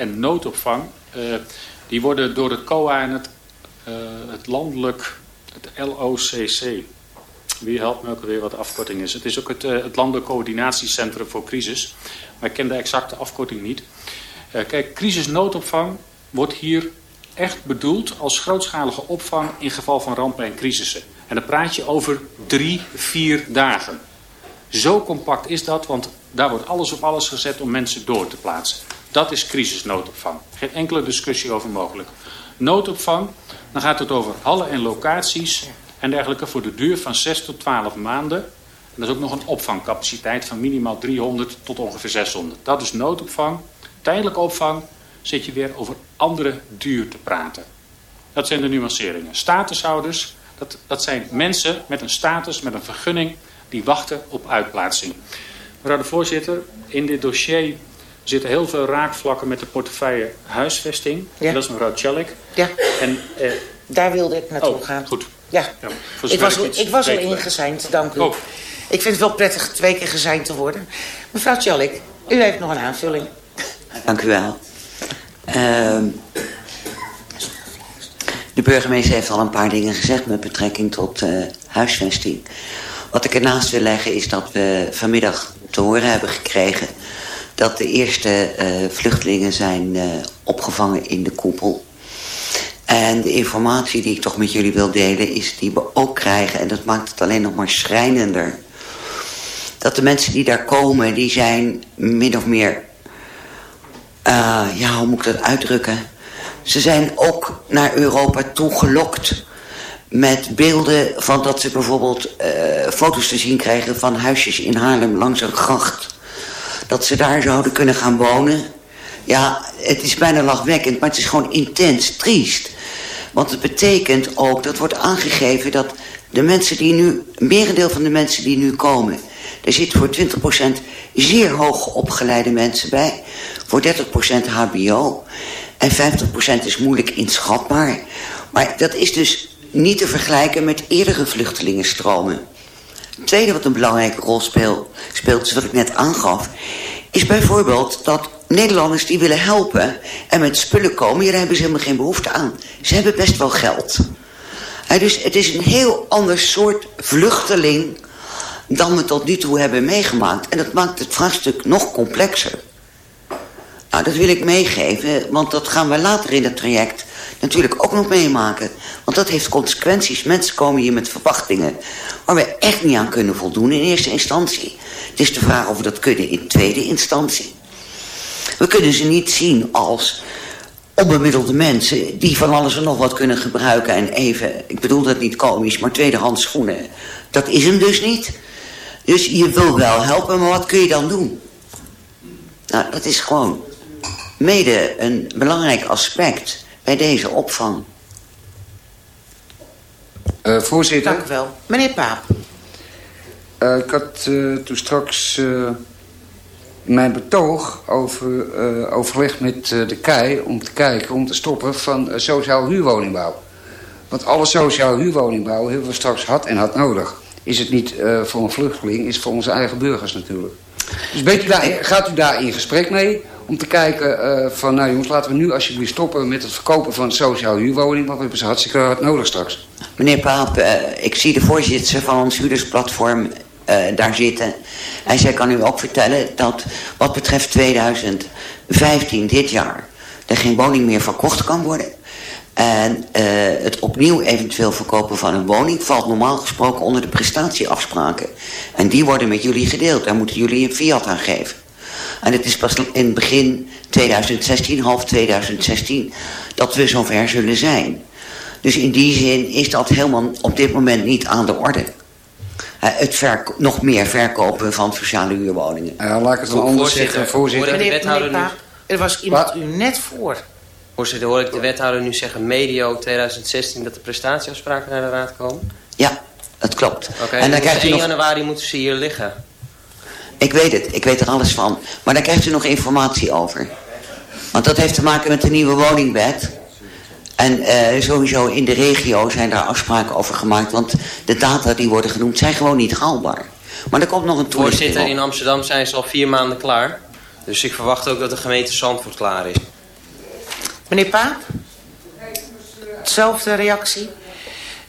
en noodopvang, uh, die worden door het COA en het, uh, het landelijk, het LOCC, wie helpt me ook weer wat de afkorting is. Het is ook het, uh, het Landelijk Coördinatiecentrum voor Crisis, maar ik ken de exacte afkorting niet. kijk, crisisnoodopvang wordt hier echt bedoeld als grootschalige opvang in geval van rampen en crisissen. En dan praat je over drie, vier dagen. Zo compact is dat, want daar wordt alles op alles gezet om mensen door te plaatsen. Dat is crisisnoodopvang. Geen enkele discussie over mogelijk. Noodopvang, dan gaat het over hallen en locaties en dergelijke voor de duur van 6 tot 12 maanden. En dat is ook nog een opvangcapaciteit van minimaal 300 tot ongeveer 600. Dat is noodopvang. Tijdelijke opvang zit je weer over andere duur te praten. Dat zijn de nuanceringen. Statushouders, dat, dat zijn mensen met een status, met een vergunning... die wachten op uitplaatsing. Mevrouw de voorzitter, in dit dossier zitten heel veel raakvlakken met de portefeuille huisvesting. Ja. Dat is mevrouw Tjallik. Ja, en, eh, daar wilde ik naartoe oh, gaan. goed. Ja, ja ik was, ik was al dank u. Oh. Ik vind het wel prettig twee keer gezeind te worden. Mevrouw Tjallik, u heeft nog een aanvulling. Dank u wel. Uh, de burgemeester heeft al een paar dingen gezegd met betrekking tot uh, huisvesting. Wat ik ernaast wil leggen is dat we vanmiddag te horen hebben gekregen dat de eerste uh, vluchtelingen zijn uh, opgevangen in de koepel. En de informatie die ik toch met jullie wil delen is die we ook krijgen. En dat maakt het alleen nog maar schrijnender. Dat de mensen die daar komen, die zijn min of meer... Uh, ja, hoe moet ik dat uitdrukken? Ze zijn ook naar Europa toegelokt met beelden van dat ze bijvoorbeeld foto's te zien krijgen van huisjes in Haarlem langs een gracht dat ze daar zouden kunnen gaan wonen. Ja, het is bijna lachwekkend, maar het is gewoon intens triest. Want het betekent ook, dat wordt aangegeven dat de mensen die nu, merendeel van de mensen die nu komen, er zit voor 20% zeer hoog opgeleide mensen bij, voor 30% hbo en 50% is moeilijk inschatbaar. Maar dat is dus niet te vergelijken met eerdere vluchtelingenstromen. Tweede wat een belangrijke rol speelt, is wat ik net aangaf... is bijvoorbeeld dat Nederlanders die willen helpen en met spullen komen... hier hebben ze helemaal geen behoefte aan. Ze hebben best wel geld. Dus het is een heel ander soort vluchteling dan we tot nu toe hebben meegemaakt. En dat maakt het vraagstuk nog complexer. Nou, dat wil ik meegeven, want dat gaan we later in het traject natuurlijk ook nog meemaken. Want dat heeft consequenties. Mensen komen hier met verwachtingen waar we echt niet aan kunnen voldoen in eerste instantie. Het is de vraag of we dat kunnen in tweede instantie. We kunnen ze niet zien als onbemiddelde mensen die van alles en nog wat kunnen gebruiken en even, ik bedoel dat niet komisch, maar tweedehands schoenen. Dat is hem dus niet. Dus je wil wel helpen, maar wat kun je dan doen? Nou, dat is gewoon mede een belangrijk aspect bij deze opvang. Uh, voorzitter. Dank u wel. Meneer Paap. Uh, ik had uh, toen straks mijn betoog over overleg met de KEI... om te kijken, om te stoppen van sociaal huurwoningbouw. Want alle sociaal huurwoningbouw hebben we straks had en had nodig. Is het niet voor een vluchteling, is het voor onze eigen burgers natuurlijk. Dus bent u daar, gaat u daar in gesprek mee om te kijken uh, van... nou jongens, laten we nu alsjeblieft stoppen met het verkopen van sociaal huurwoning... want we hebben ze hartstikke hard nodig straks. Meneer Paap, uh, ik zie de voorzitter van ons huurdersplatform uh, daar zitten. En zij kan u ook vertellen dat wat betreft 2015, dit jaar... er geen woning meer verkocht kan worden... En het opnieuw eventueel verkopen van een woning valt normaal gesproken onder de prestatieafspraken. En die worden met jullie gedeeld. Daar moeten jullie een fiat aan geven. En het is pas in begin 2016, half 2016, dat we zover zullen zijn. Dus in die zin is dat helemaal op dit moment niet aan de orde. Uh, het nog meer verkopen van sociale huurwoningen. Ja, laat ik het wel anders zeggen, voorzitter. Meneer, meneer Paap, er was iemand Wat? u net voor. Voorzitter, hoor ik de wethouder nu zeggen medio 2016 dat de prestatieafspraken naar de raad komen? Ja, dat klopt. Oké, okay, en dan krijgt 1 nog... januari moeten ze hier liggen. Ik weet het, ik weet er alles van. Maar daar krijgt u nog informatie over. Want dat heeft te maken met de nieuwe woningbed. En uh, sowieso in de regio zijn daar afspraken over gemaakt. Want de data die worden genoemd zijn gewoon niet haalbaar. Maar er komt nog een toelichting Voorzitter, in Amsterdam zijn ze al vier maanden klaar. Dus ik verwacht ook dat de gemeente Zandvoort klaar is. Meneer Paap? Hetzelfde reactie?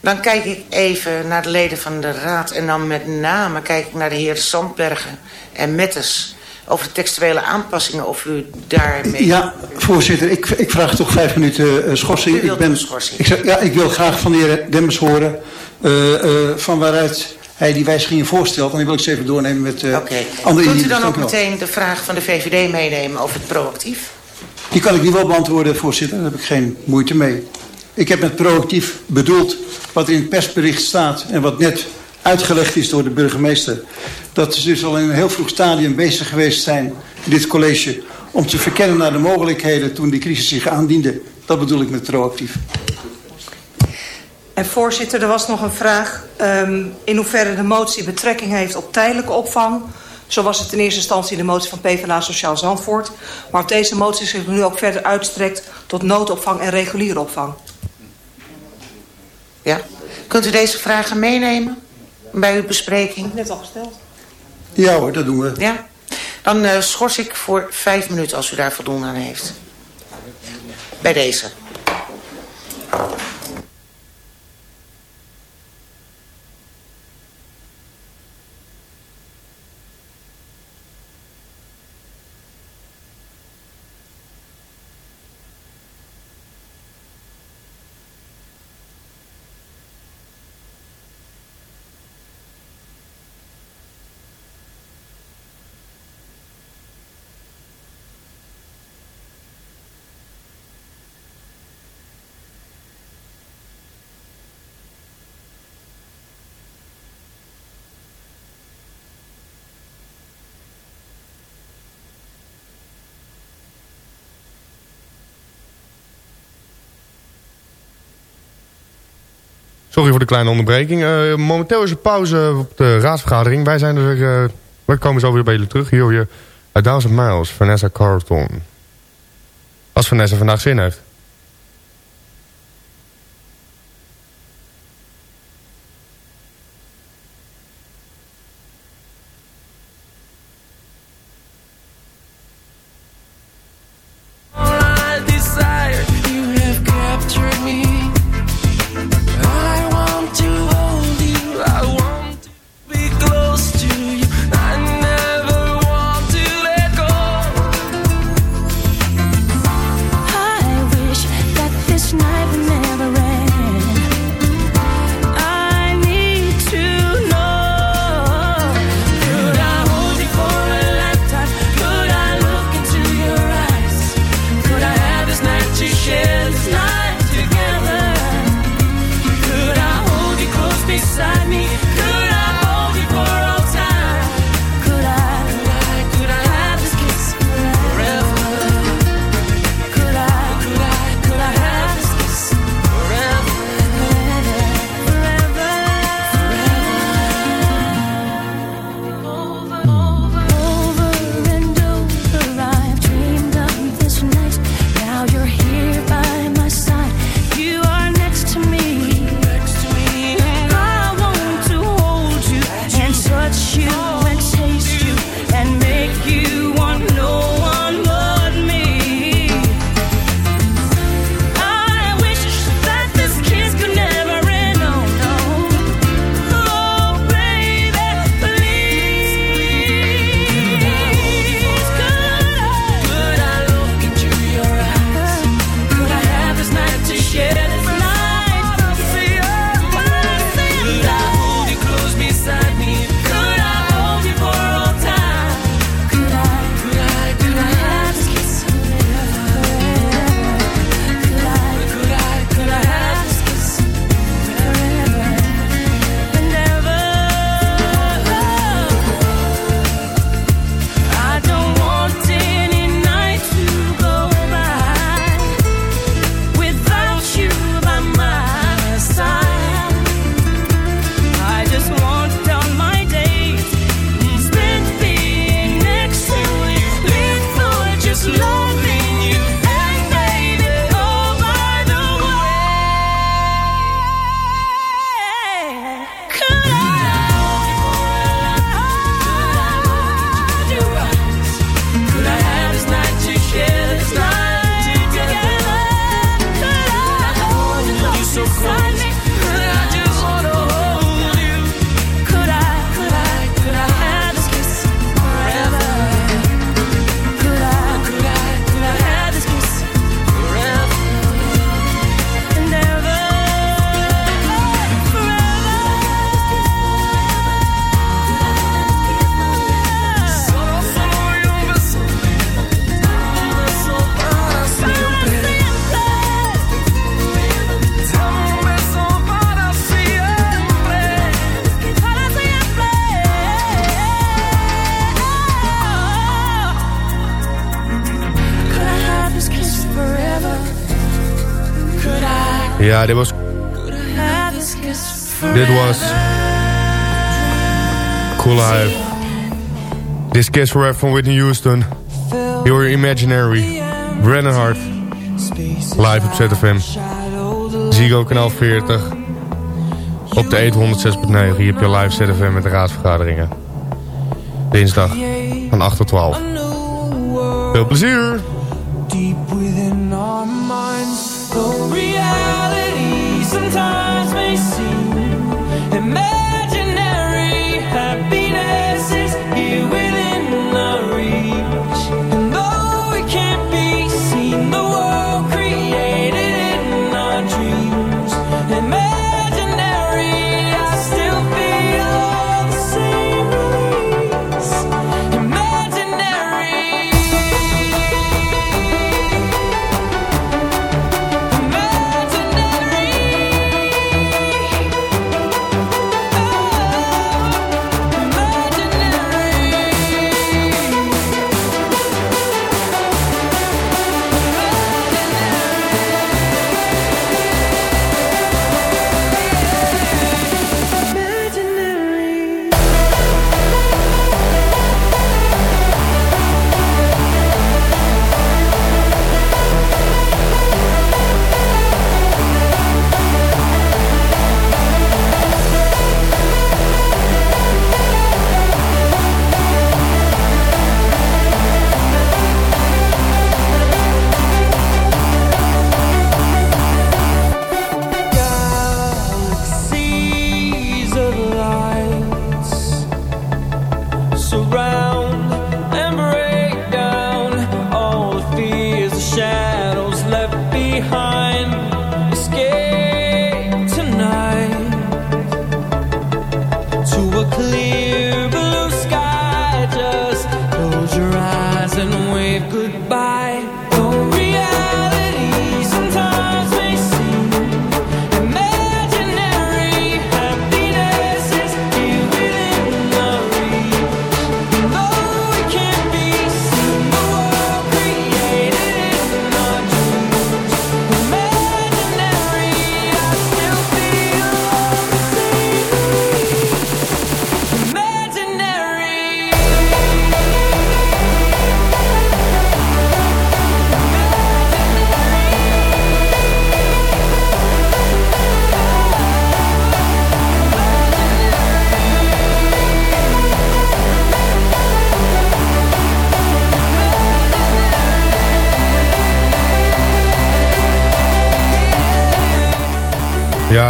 Dan kijk ik even naar de leden van de raad... en dan met name kijk ik naar de heren Sandbergen en Mettes... over de textuele aanpassingen, of u daarmee... Ja, voorzitter, ik, ik vraag toch vijf minuten uh, schorsing. ik ben, schorsing. Ik, zeg, ja, ik wil graag van de heer Demmers horen... Uh, uh, van waaruit hij die wijzigingen voorstelt. En die wil ik eens even doornemen met uh, okay. andere Kunt u dan ook meteen de vraag van de VVD meenemen over het proactief? Die kan ik niet wel beantwoorden, voorzitter. Daar heb ik geen moeite mee. Ik heb met proactief bedoeld wat in het persbericht staat... en wat net uitgelegd is door de burgemeester. Dat ze dus al in een heel vroeg stadium bezig geweest zijn in dit college... om te verkennen naar de mogelijkheden toen die crisis zich aandiende. Dat bedoel ik met proactief. En voorzitter, er was nog een vraag... Um, in hoeverre de motie betrekking heeft op tijdelijke opvang... Zo was het in eerste instantie de motie van PvdA Sociaal Zandvoort. Maar deze motie zich nu ook verder uitstrekt tot noodopvang en reguliere opvang. Ja. Kunt u deze vragen meenemen bij uw bespreking? Net al gesteld. Ja hoor, dat doen we. Ja. Dan uh, schors ik voor vijf minuten als u daar voldoende aan heeft. Bij deze. Sorry voor de kleine onderbreking. Uh, momenteel is er pauze op de raadsvergadering. Wij zijn er, uh, wij komen zo weer bij jullie terug. Hier hoor je A Thousand Miles, Vanessa Carlton. Als Vanessa vandaag zin heeft. Ja, dit was... Dit was... Cool Hive. This Kiss Forever van Whitney Houston. Your Imaginary. Brennan Hart. Live op ZFM. Zigo kanaal 40. Op de 106.9. Hier heb je live ZFM met de raadsvergaderingen. Dinsdag van 8 tot 12. Veel plezier!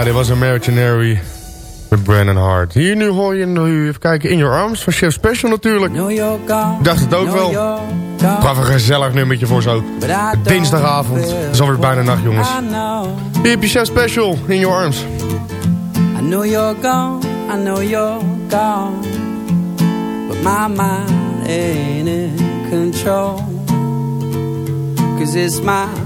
Dit was Imaginary met Brandon Hart. Hier nu hoor je nu even kijken In Your Arms van Chef Special natuurlijk. Ik dacht het ook wel. Gaf een gezellig nummertje voor zo. Dinsdagavond. Het is alweer bijna nacht jongens. Hier heb je Chef Special In Your Arms. I know you're gone, I know you're gone. But my mind ain't in control. Cause it's my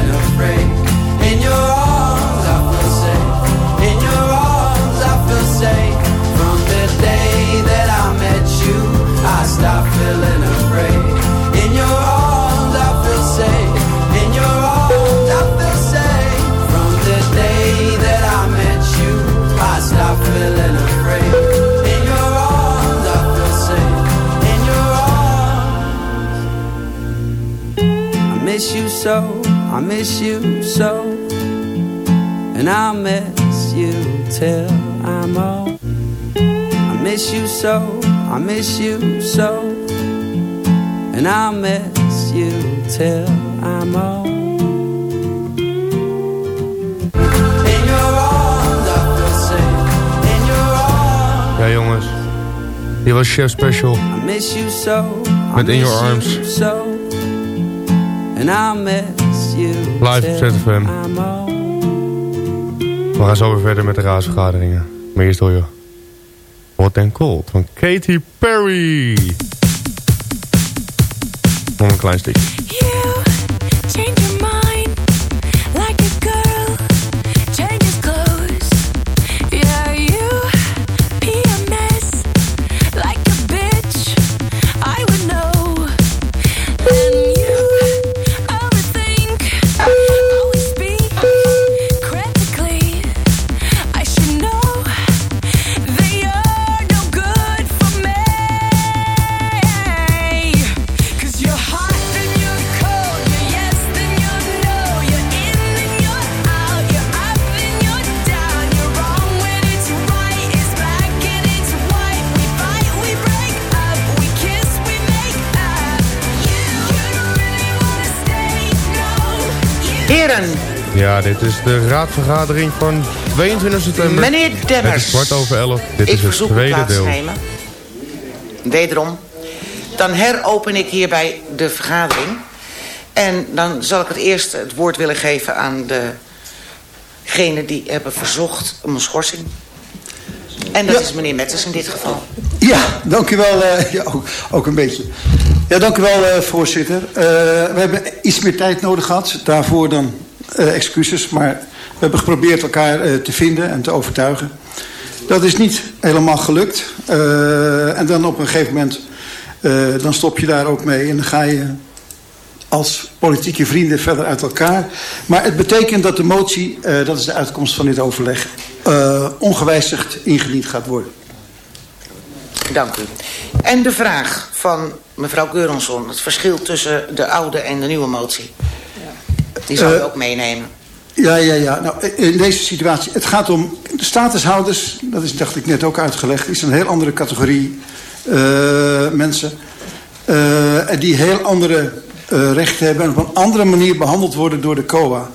so, I miss you so. And I'll miss you till I'm old. In your arms, I feel safe. In your arms, Ja jongens, hier was Chef Special. I miss you so. I Met In miss Your Arms. you So. And I'll miss you Live op till ZFM. I'm old. We gaan zo weer verder met de raadsvergaderingen. Maar eerst hoor je Hot and Cold van Katy Perry. Nog een klein stukje. Heren, Ja, dit is de raadsvergadering van 22 september. meneer Het Demmers. is kwart over elf. Dit ik is het tweede deel. nemen. Wederom. Dan heropen ik hierbij de vergadering. En dan zal ik het eerst het woord willen geven aan degene die hebben verzocht om een schorsing. En dat Ja. is meneer Metters in dit geval. Ja, dank u wel. eh, ja, ook, ook een beetje. Ja, dank u wel, eh, voorzitter. Eh, we hebben iets meer tijd nodig gehad. Daarvoor dan excuses. Maar we hebben geprobeerd elkaar te vinden en te overtuigen. Dat is niet helemaal gelukt. En dan op een gegeven moment... dan stop je daar ook mee. En dan ga je als politieke vrienden verder uit elkaar. Maar het betekent dat de motie, eh, dat is de uitkomst van dit overleg... eh, ongewijzigd ingediend gaat worden. Dank u. En de vraag van mevrouw Geuronsson. Het verschil tussen de oude en de nieuwe motie. Die zal u Eh, ook meenemen. Ja, ja, ja. Nou, in deze situatie, het gaat om de statushouders. Dat is, dacht ik net ook uitgelegd. is een heel andere categorie mensen. en die heel andere eh, rechten hebben. En op een andere manier behandeld worden door de COA.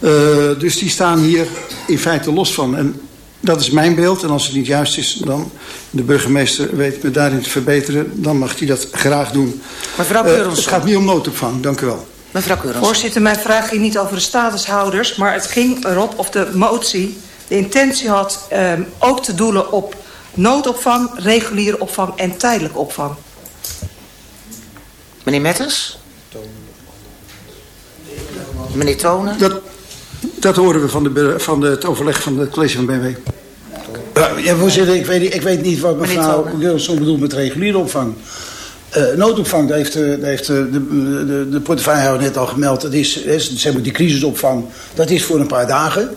Eh, dus die staan hier in feite los van. En dat is mijn beeld. En als het niet juist is, dan de burgemeester weet me daarin te verbeteren. Dan mag hij dat graag doen. Mevrouw Eh, Geuronsson. het gaat niet om noodopvang. Dank u wel. Mevrouw Geuronsson. Voorzitter, mijn vraag ging niet over de statushouders... maar het ging erop of de motie de intentie had... ehm, ook te doelen op noodopvang, reguliere opvang en tijdelijke opvang. Meneer Metters? Meneer Tonen? Dat, dat horen we van, de, van de, het overleg van het college van BMW. Ja, ja, voorzitter, ik weet, niet- ik weet niet wat mevrouw. Geurensson bedoelt met reguliere opvang. Eh, noodopvang, daar heeft, eh, daar heeft eh, de, de, de portefeuillehouder net al gemeld. Dat is, is zeg maar die crisisopvang, dat is voor een paar dagen.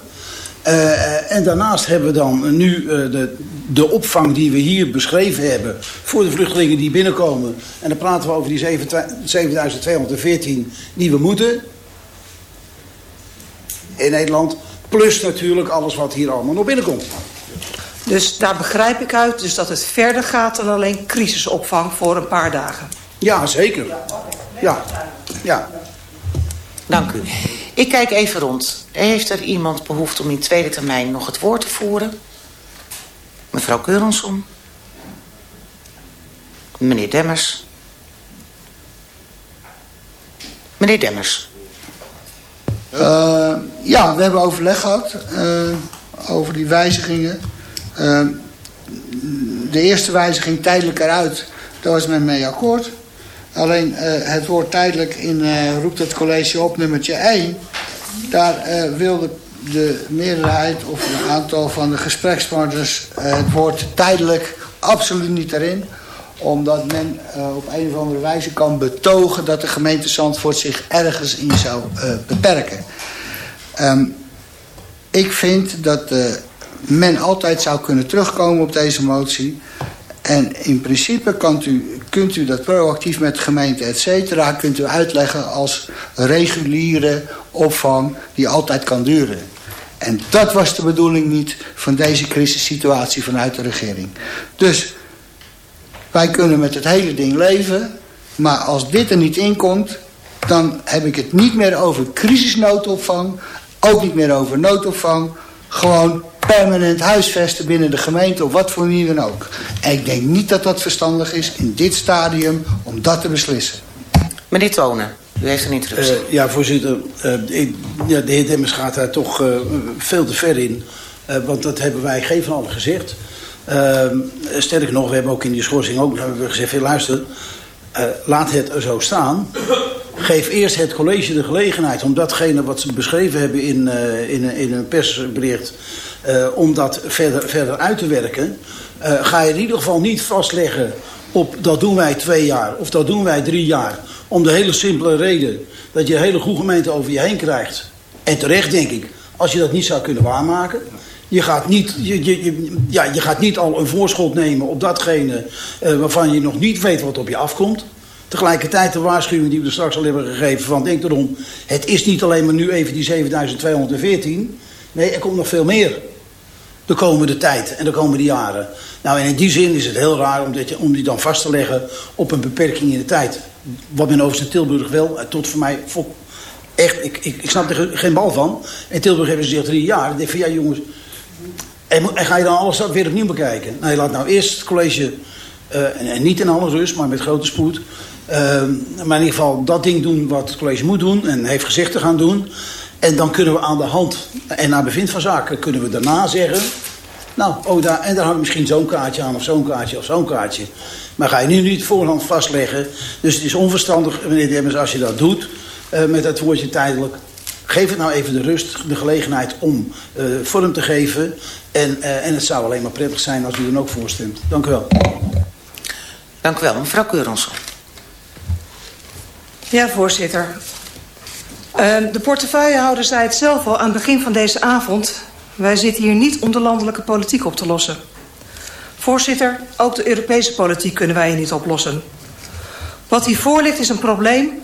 Eh, eh, en daarnaast hebben we dan nu eh, de, de opvang die we hier beschreven hebben... voor de vluchtelingen die binnenkomen. En dan praten we over die 7214 die we moeten in Nederland. Plus natuurlijk alles wat hier allemaal nog binnenkomt. Dus daar begrijp ik uit dus dat het verder gaat dan alleen crisisopvang voor een paar dagen. Ja, zeker. Ja, ja. Dank u. Ik kijk even rond. Heeft er iemand behoefte om in tweede termijn nog het woord te voeren? Mevrouw Keuronsson? Meneer Demmers? Meneer Demmers? Eh, ja, we hebben overleg gehad eh, over die wijzigingen. Eh, de eerste wijziging tijdelijk eruit, daar was men mee akkoord. Alleen eh, het woord tijdelijk in, eh, roept het college op nummertje 1. Daar eh, wilde de meerderheid of een aantal van de gesprekspartners het woord tijdelijk absoluut niet erin. Omdat men op een of andere wijze kan betogen dat de gemeente Zandvoort zich ergens in zou beperken. Ehm, ik vind dat men altijd zou kunnen terugkomen op deze motie. En in principe kunt u, kunt u dat proactief met gemeente et cetera... kunt u uitleggen als reguliere opvang die altijd kan duren. En dat was de bedoeling niet van deze crisissituatie vanuit de regering. Dus wij kunnen met het hele ding leven... maar als dit er niet in komt... dan heb ik het niet meer over crisisnoodopvang... ook niet meer over noodopvang... gewoon permanent huisvesten binnen de gemeente... op wat voor manier dan ook. En ik denk niet dat dat verstandig is in dit stadium om dat te beslissen. Meneer Tonen, u heeft een interruptie. Eh, ja, voorzitter. eh, ik, ja, de heer Demmers gaat daar toch eh, veel te ver in. Eh, want dat hebben wij geen van allen gezegd. Ehm, sterker nog, we hebben ook in die schorsing ook hebben we gezegd... Luister, eh, laat het er zo staan. Geef eerst het college de gelegenheid om datgene wat ze beschreven hebben in, eh, in, een- in een persbericht... eh, om dat verder, verder uit te werken. Eh, ga je in ieder geval niet vastleggen op dat doen wij twee jaar of dat doen wij drie jaar. Om de hele simpele reden dat je een hele goede gemeente over je heen krijgt. En terecht denk ik, als je dat niet zou kunnen waarmaken. Je gaat niet, je, je, ja, je gaat niet al een voorschot nemen op datgene eh, waarvan je nog niet weet wat op je afkomt. Tegelijkertijd de waarschuwing die we straks al hebben gegeven van denk erom, het is niet alleen maar nu even die 7214. Nee, er komt nog veel meer de komende tijd en de komende jaren. Nou, en in die zin is het heel raar om, om die dan vast te leggen op een beperking in de tijd. Wat men overigens in Tilburg wel, eh, tot voor mij echt, ik, ik, ik snap er ge- geen bal van. In Tilburg hebben ze gezegd drie jaar. Ik denk van ja jongens, en, ga je dan alles weer opnieuw bekijken? Nou, je laat nou eerst het college, eh, en, niet in alle rust, maar met grote spoed. eh, maar in ieder geval dat ding doen wat het college moet doen en heeft gezegd te gaan doen. En dan kunnen we aan de hand en naar bevind van zaken kunnen we daarna zeggen... Nou, oh, daar, en daar hangt misschien zo'n kaartje aan of zo'n kaartje of zo'n kaartje. Maar ga je nu niet voorhand vastleggen. Dus het is onverstandig, meneer Demmers, als je dat doet eh, met dat woordje tijdelijk. Geef het nou even de rust, de gelegenheid om eh, vorm te geven. En, eh, en het zou alleen maar prettig zijn als u er ook voor stemt. Dank u wel. Dank u wel, mevrouw Keuronsson. Ja, voorzitter. Uh, de portefeuillehouder zei het zelf al aan het begin van deze avond. Wij zitten hier niet om de landelijke politiek op te lossen. Voorzitter, ook de Europese politiek kunnen wij hier niet oplossen. Wat hiervoor ligt is een probleem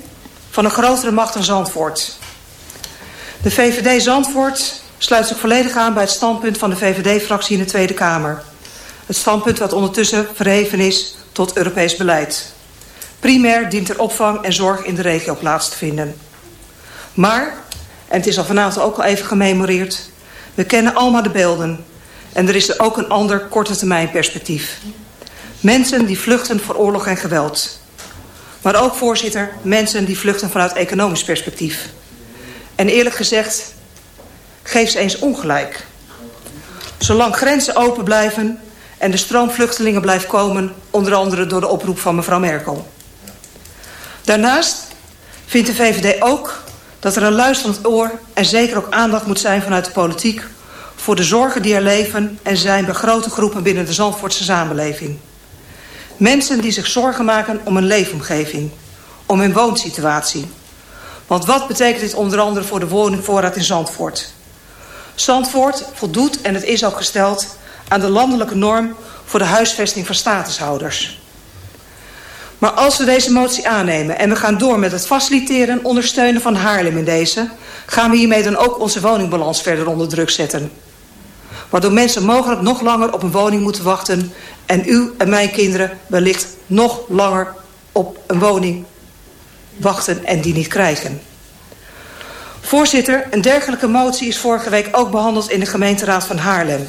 van een grotere macht dan Zandvoort. De VVD Zandvoort sluit zich volledig aan bij het standpunt van de VVD-fractie in de Tweede Kamer. Het standpunt wat ondertussen verheven is tot Europees beleid. Primair dient er opvang en zorg in de regio plaats te vinden. Maar, en het is al vanavond ook al even gememoreerd... we kennen allemaal de beelden. En er is er ook een ander korte termijn perspectief. Mensen die vluchten voor oorlog en geweld. Maar ook, voorzitter, mensen die vluchten vanuit economisch perspectief. En eerlijk gezegd, geef ze eens ongelijk. Zolang grenzen open blijven en de stroom vluchtelingen blijft komen... onder andere door de oproep van mevrouw Merkel. Daarnaast vindt de VVD ook dat er een luisterend oor... en zeker ook aandacht moet zijn vanuit de politiek... voor de zorgen die er leven en zijn bij grote groepen binnen de Zandvoortse samenleving. Mensen die zich zorgen maken om hun leefomgeving, om hun woonsituatie. Want wat betekent dit onder andere voor de woningvoorraad in Zandvoort? Zandvoort voldoet, en het is ook gesteld, aan de landelijke norm voor de huisvesting van statushouders. Maar als we deze motie aannemen en we gaan door met het faciliteren en ondersteunen van Haarlem in deze, gaan we hiermee dan ook onze woningbalans verder onder druk zetten. Waardoor mensen mogelijk nog langer op een woning moeten wachten en u en mijn kinderen wellicht nog langer op een woning wachten en die niet krijgen. Voorzitter, een dergelijke motie is vorige week ook behandeld in de gemeenteraad van Haarlem.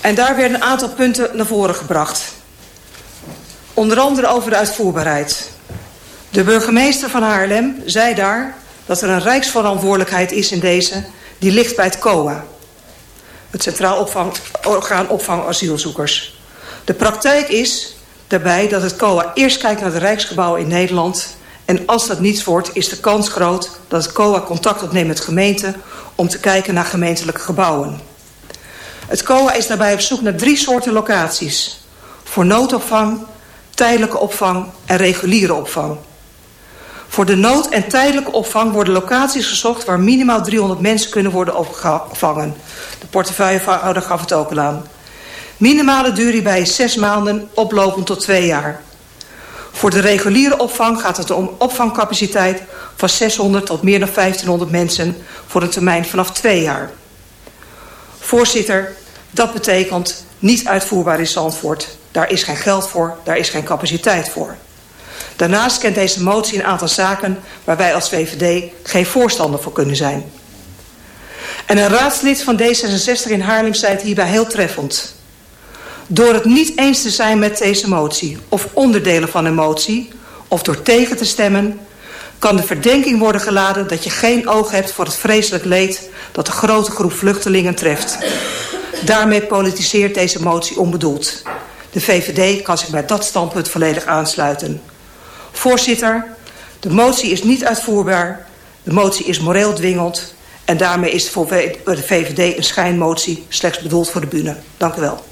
En daar werden een aantal punten naar voren gebracht. Onder andere over de uitvoerbaarheid. De burgemeester van Haarlem zei daar dat er een rijksverantwoordelijkheid is in deze... die ligt bij het COA, het Centraal opvang, Orgaan Opvang Asielzoekers. De praktijk is daarbij dat het COA eerst kijkt naar de rijksgebouwen in Nederland... en als dat niets wordt, is de kans groot dat het COA contact opneemt met gemeenten... om te kijken naar gemeentelijke gebouwen. Het COA is daarbij op zoek naar drie soorten locaties. Voor noodopvang, tijdelijke opvang en reguliere opvang. Voor de nood- en tijdelijke opvang worden locaties gezocht... waar minimaal 300 mensen kunnen worden opgevangen. De portefeuillehouder gaf het ook al aan. Minimale duur hierbij is zes maanden, oplopend tot twee jaar. Voor de reguliere opvang gaat het om opvangcapaciteit... van 600 tot meer dan 1500 mensen voor een termijn vanaf twee jaar. Voorzitter, dat betekent niet uitvoerbaar in Zandvoort. Daar is geen geld voor, daar is geen capaciteit voor. Daarnaast kent deze motie een aantal zaken waar wij als VVD geen voorstander voor kunnen zijn. En een raadslid van D66 in Haarlem zei het hierbij heel treffend. Door het niet eens te zijn met deze motie of onderdelen van een motie... of door tegen te stemmen... kan de verdenking worden geladen dat je geen oog hebt voor het vreselijk leed... dat de grote groep vluchtelingen treft. Daarmee politiseert deze motie onbedoeld. De VVD kan zich bij dat standpunt volledig aansluiten. Voorzitter, de motie is niet uitvoerbaar. De motie is moreel dwingend. En daarmee is voor de VVD een schijnmotie slechts bedoeld voor de bühne. Dank u wel.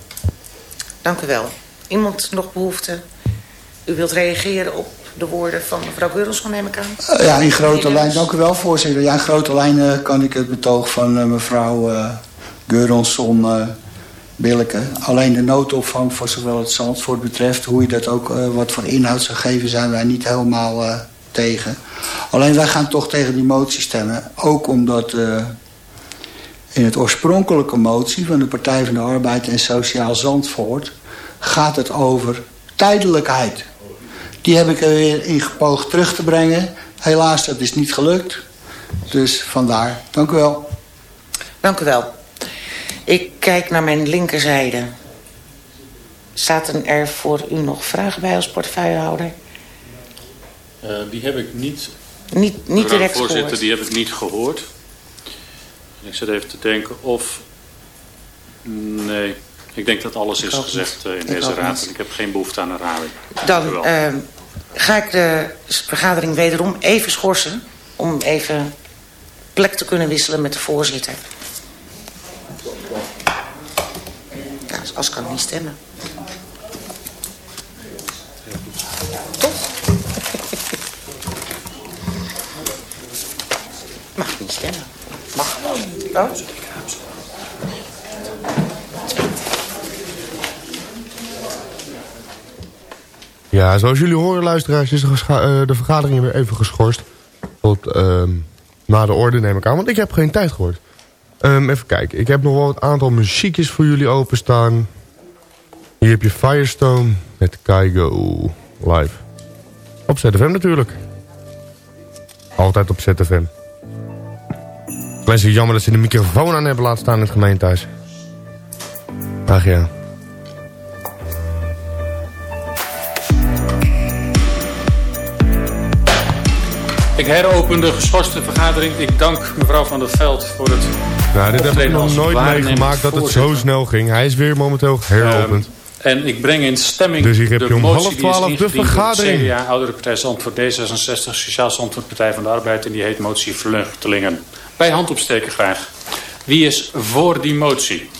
Dank u wel. Iemand nog behoefte? U wilt reageren op de woorden van mevrouw Geurelsson, neem ik aan? Uh, ja, in grote lijnen. Dank u wel, voorzitter. Ja, in grote lijnen kan ik het betoog van uh, mevrouw uh, Geurelsson Alleen de noodopvang voor zowel het Zandvoort betreft... hoe je dat ook wat voor inhoud zou geven... zijn wij niet helemaal tegen. Alleen wij gaan toch tegen die motie stemmen. Ook omdat in het oorspronkelijke motie... van de Partij van de Arbeid en Sociaal Zandvoort... gaat het over tijdelijkheid. Die heb ik er weer in gepoogd terug te brengen. Helaas, dat is niet gelukt. Dus vandaar. Dank u wel. Dank u wel. Ik kijk naar mijn linkerzijde. Zaten er voor u nog vragen bij als portefeuillehouder? Uh, die heb ik niet... Niet, niet direct voorzitter, gehoord. die heb ik niet gehoord. Ik zit even te denken of... Nee, ik denk dat alles is gezegd uh, in ik deze raad. En ik heb geen behoefte aan herhaling. Dan uh, ga ik de vergadering wederom even schorsen... om even plek te kunnen wisselen met de voorzitter. Ja, als kan niet stemmen. Toch? Mag niet stemmen. Mag. Oh. Ja, zoals jullie horen, luisteraars, is de, de vergadering weer even geschorst. Tot uh, na de orde, neem ik aan. Want ik heb geen tijd gehoord. Um, even kijken. Ik heb nog wel een aantal muziekjes voor jullie openstaan. Hier heb je Firestone met Kaigo live. Op ZFM natuurlijk. Altijd op ZFM. Het jammer dat ze de microfoon aan hebben laten staan in het gemeentehuis. Ach ja. Ik heropen de geschorste vergadering. Ik dank mevrouw Van der Veld voor het Nou, dit heb ik nog nooit meegemaakt dat het zo snel ging. Hij is weer momenteel heropend. Um, en ik breng in stemming dus hier heb de je om motie half twaalf de vergadering. CDA, Oudere Partij Zandvoort, D66, Sociaal Zandvoort, Partij van de Arbeid. En die heet motie Vluchtelingen. Bij hand opsteken graag. Wie is voor die motie?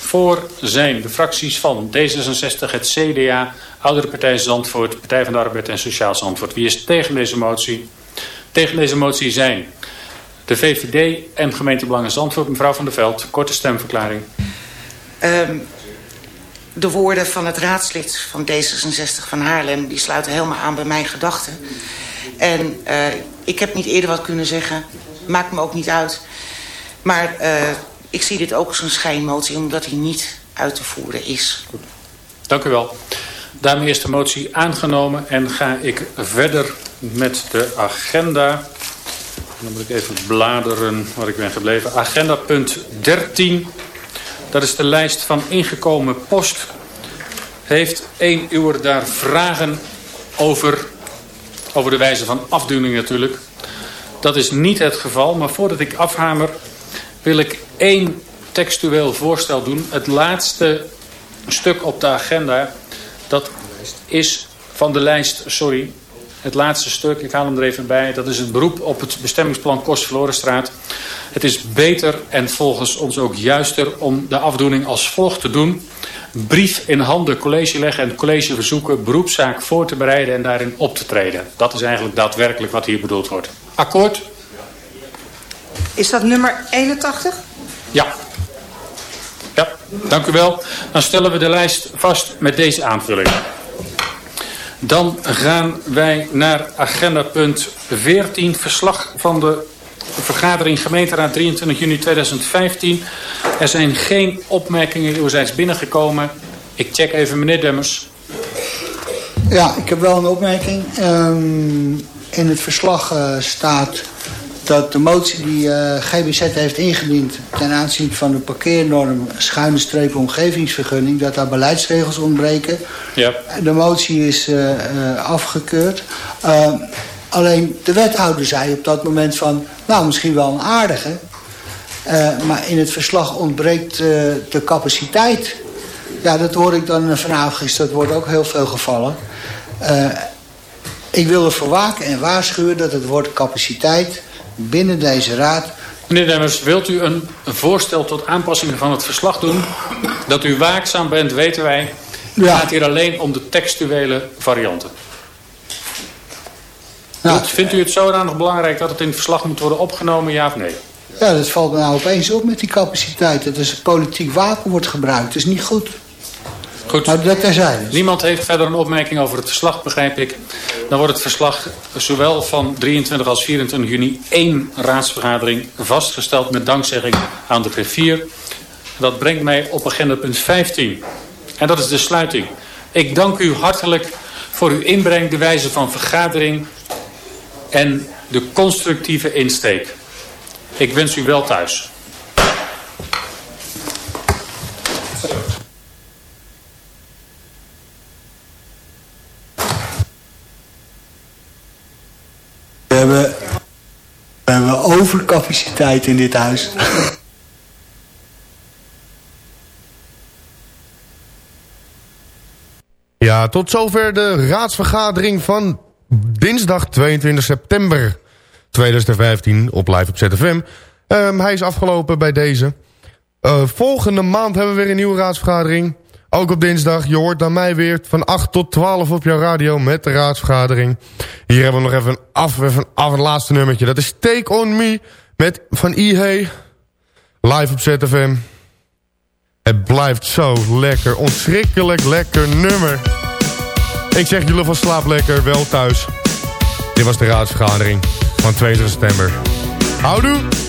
Voor zijn de fracties van D66, het CDA, Oudere Partij Zandvoort, Partij van de Arbeid en Sociaal Zandvoort. Wie is tegen deze motie? Tegen deze motie zijn de VVD en gemeentebelangen Zandvoort. Mevrouw van der Veld, korte stemverklaring. Um, de woorden van het raadslid van D66 van Haarlem... die sluiten helemaal aan bij mijn gedachten. En uh, ik heb niet eerder wat kunnen zeggen. Maakt me ook niet uit. Maar uh, ik zie dit ook als een schijnmotie... omdat hij niet uit te voeren is. Goed. Dank u wel. Daarmee is de motie aangenomen en ga ik verder met de agenda. Dan moet ik even bladeren waar ik ben gebleven. Agenda punt 13. Dat is de lijst van ingekomen post. Heeft één uur daar vragen over over de wijze van afdoening natuurlijk. Dat is niet het geval, maar voordat ik afhamer wil ik één textueel voorstel doen. Het laatste stuk op de agenda, dat is van de lijst, sorry, het laatste stuk, ik haal hem er even bij. Dat is een beroep op het bestemmingsplan Kostverlorenstraat. Het is beter en volgens ons ook juister om de afdoening als volgt te doen. Brief in handen college leggen en college verzoeken beroepszaak voor te bereiden en daarin op te treden. Dat is eigenlijk daadwerkelijk wat hier bedoeld wordt. Akkoord? Is dat nummer 81? Ja. Ja, dank u wel. Dan stellen we de lijst vast met deze aanvulling. Dan gaan wij naar agenda punt 14. Verslag van de vergadering gemeenteraad 23 juni 2015. Er zijn geen opmerkingen uwzijds binnengekomen. Ik check even meneer Demmers. Ja, ik heb wel een opmerking. Ehm, in het verslag eh, staat dat de motie die eh, GBZ heeft ingediend... ten aanzien van de parkeernorm schuine streep omgevingsvergunning... dat daar beleidsregels ontbreken. Ja. De motie is eh, eh, afgekeurd. Eh, alleen de wethouder zei op dat moment van... nou, misschien wel een aardige. Maar in het verslag ontbreekt de capaciteit. Ja, dat hoor ik dan vanavond. is Dat wordt ook heel veel gevallen. Ik wil ervoor waken en waarschuwen dat het woord capaciteit binnen deze raad... Meneer Demmers, wilt u een voorstel tot aanpassingen van het verslag doen? Dat u waakzaam bent, weten wij. Het Ja. gaat hier alleen om de textuele varianten. Nou, vindt u het zodanig belangrijk dat het in het verslag moet worden opgenomen, ja of nee? Ja, dat valt me nou opeens op met die capaciteit. Dat is een politiek wapen wordt gebruikt. Dat is niet goed. Goed. Maar dat terzijde. Niemand heeft verder een opmerking over het verslag, begrijp ik. Dan wordt het verslag zowel van 23 als 24 juni één raadsvergadering vastgesteld met dankzegging aan de griffier. Dat brengt mij op agenda punt 15. En dat is de sluiting. Ik dank u hartelijk voor uw inbreng, de wijze van vergadering en de constructieve insteek. Ik wens u wel thuis. We hebben, we hebben overcapaciteit in dit huis. Ja, tot zover de raadsvergadering van dinsdag 22 september 2015 op live op ZFM. Ehm, hij is afgelopen bij deze. Eh, volgende maand hebben we weer een nieuwe raadsvergadering. Ook op dinsdag. Je hoort dan mij weer van 8 tot 12 op jouw radio met de raadsvergadering. Hier hebben we nog even een af, even af, een laatste nummertje. Dat is Take On Me met van IHE. Live op ZFM. Het blijft zo lekker. Onschrikkelijk lekker nummer. Ik zeg jullie van slaap lekker, wel thuis. Dit was de raadsvergadering van 22 september. Houdoe!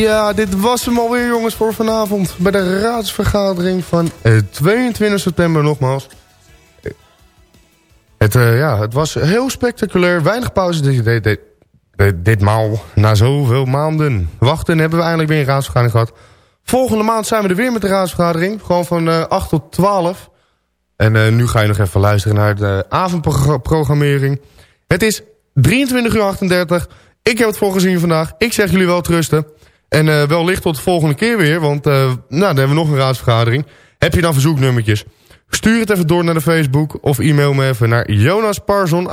Ja, dit was hem alweer jongens voor vanavond. Bij de raadsvergadering van eh, 22 september nogmaals. Het, eh, ja, het was heel spectaculair. Weinig pauze dit, dit, dit, dit- ditmaal. Na zoveel maanden wachten hebben we eindelijk weer een raadsvergadering gehad. Volgende maand zijn we er weer met de raadsvergadering. Gewoon van eh 8 tot 12. En eh, nu ga je nog even luisteren naar de avondprogrammering. Het is 23 uur 38. Ik heb het voor gezien vandaag. Ik zeg jullie wel trusten. En eh, wellicht tot de volgende keer weer. Want eh, nou, dan hebben we nog een raadsvergadering. Heb je dan verzoeknummertjes? Stuur het even door naar de Facebook. Of e-mail me even naar jonasparson,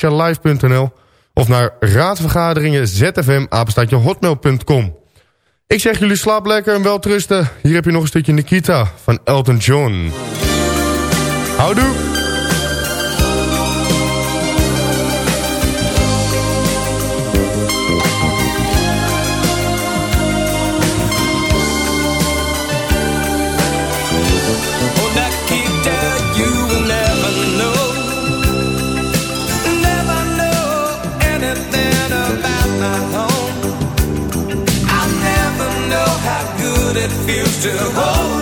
live.nl Of naar raadsvergaderingen zfm, hotmail.com. Ik zeg jullie slaap lekker en wel trusten. Hier heb je nog een stukje Nikita van Elton John. Houdoe! It feels to hold